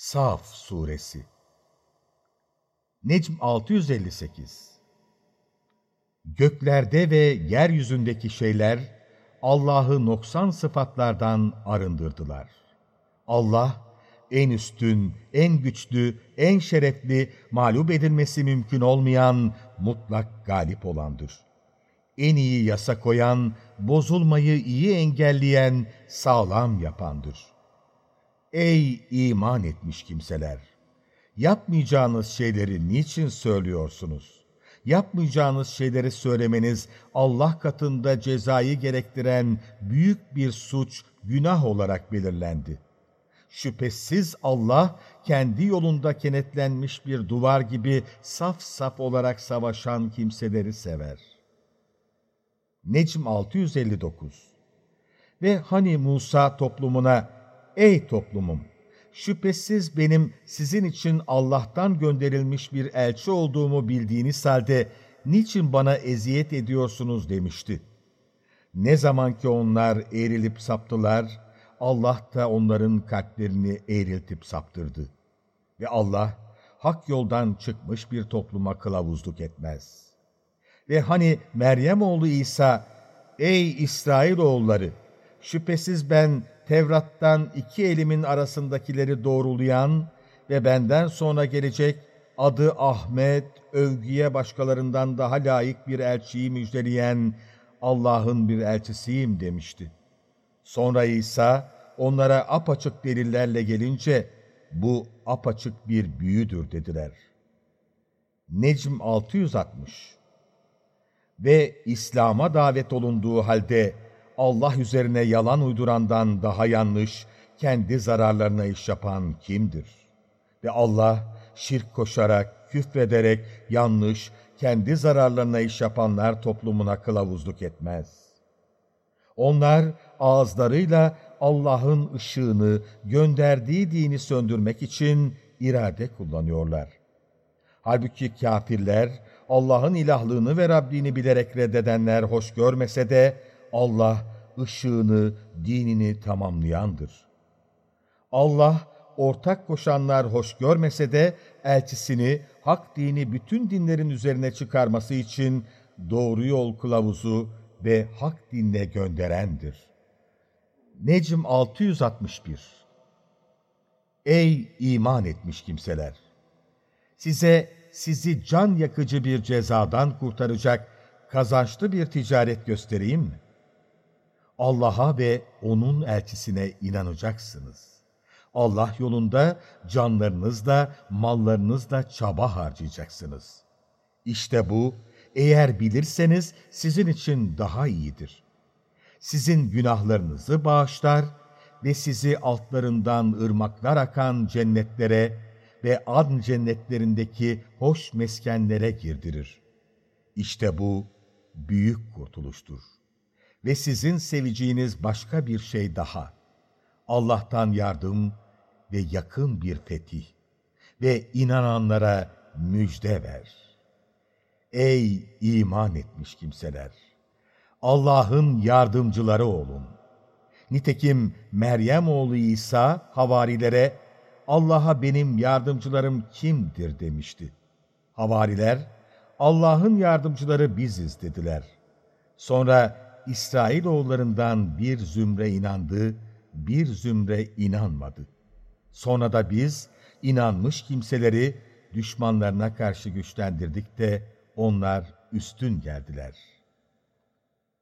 Saf Suresi Necm 658 Göklerde ve yeryüzündeki şeyler Allah'ı noksan sıfatlardan arındırdılar. Allah en üstün, en güçlü, en şerefli, mağlup edilmesi mümkün olmayan, mutlak galip olandır. En iyi yasa koyan, bozulmayı iyi engelleyen, sağlam yapandır. Ey iman etmiş kimseler! Yapmayacağınız şeyleri niçin söylüyorsunuz? Yapmayacağınız şeyleri söylemeniz Allah katında cezayı gerektiren büyük bir suç, günah olarak belirlendi. Şüphesiz Allah kendi yolunda kenetlenmiş bir duvar gibi saf saf olarak savaşan kimseleri sever. Necm 659 Ve hani Musa toplumuna, Ey toplumum! Şüphesiz benim sizin için Allah'tan gönderilmiş bir elçi olduğumu bildiğiniz halde niçin bana eziyet ediyorsunuz demişti. Ne zaman ki onlar eğrilip saptılar, Allah da onların kalplerini eğriltip saptırdı. Ve Allah, hak yoldan çıkmış bir topluma kılavuzluk etmez. Ve hani Meryem oğlu İsa, Ey İsrailoğulları! Şüphesiz ben Tevrat'tan iki elimin arasındakileri doğrulayan ve benden sonra gelecek adı Ahmet, övgüye başkalarından daha layık bir elçiyi müjdeleyen Allah'ın bir elçisiyim demişti. Sonra İsa onlara apaçık delillerle gelince bu apaçık bir büyüdür dediler. Necm 660 Ve İslam'a davet olunduğu halde Allah üzerine yalan uydurandan daha yanlış, kendi zararlarına iş yapan kimdir? Ve Allah şirk koşarak, küfrederek yanlış, kendi zararlarına iş yapanlar toplumuna kılavuzluk etmez. Onlar ağızlarıyla Allah'ın ışığını, gönderdiği dini söndürmek için irade kullanıyorlar. Halbuki kafirler, Allah'ın ilahlığını ve Rabbini bilerek reddedenler hoş görmese de, Allah ışığını, dinini tamamlayandır. Allah, ortak koşanlar hoş görmese de elçisini, hak dini bütün dinlerin üzerine çıkarması için doğru yol kılavuzu ve hak dinle gönderendir. Necm 661 Ey iman etmiş kimseler! Size sizi can yakıcı bir cezadan kurtaracak kazançlı bir ticaret göstereyim mi? Allah'a ve O'nun elçisine inanacaksınız. Allah yolunda canlarınızla, mallarınızla çaba harcayacaksınız. İşte bu, eğer bilirseniz sizin için daha iyidir. Sizin günahlarınızı bağışlar ve sizi altlarından ırmaklar akan cennetlere ve adn cennetlerindeki hoş meskenlere girdirir. İşte bu büyük kurtuluştur ve sizin seveceğiniz başka bir şey daha. Allah'tan yardım ve yakın bir fetih ve inananlara müjde ver. Ey iman etmiş kimseler! Allah'ın yardımcıları olun. Nitekim Meryem oğlu İsa havarilere Allah'a benim yardımcılarım kimdir demişti. Havariler Allah'ın yardımcıları biziz dediler. Sonra İsrailoğullarından bir zümre inandı, bir zümre inanmadı. Sonra da biz inanmış kimseleri düşmanlarına karşı güçlendirdik de onlar üstün geldiler.''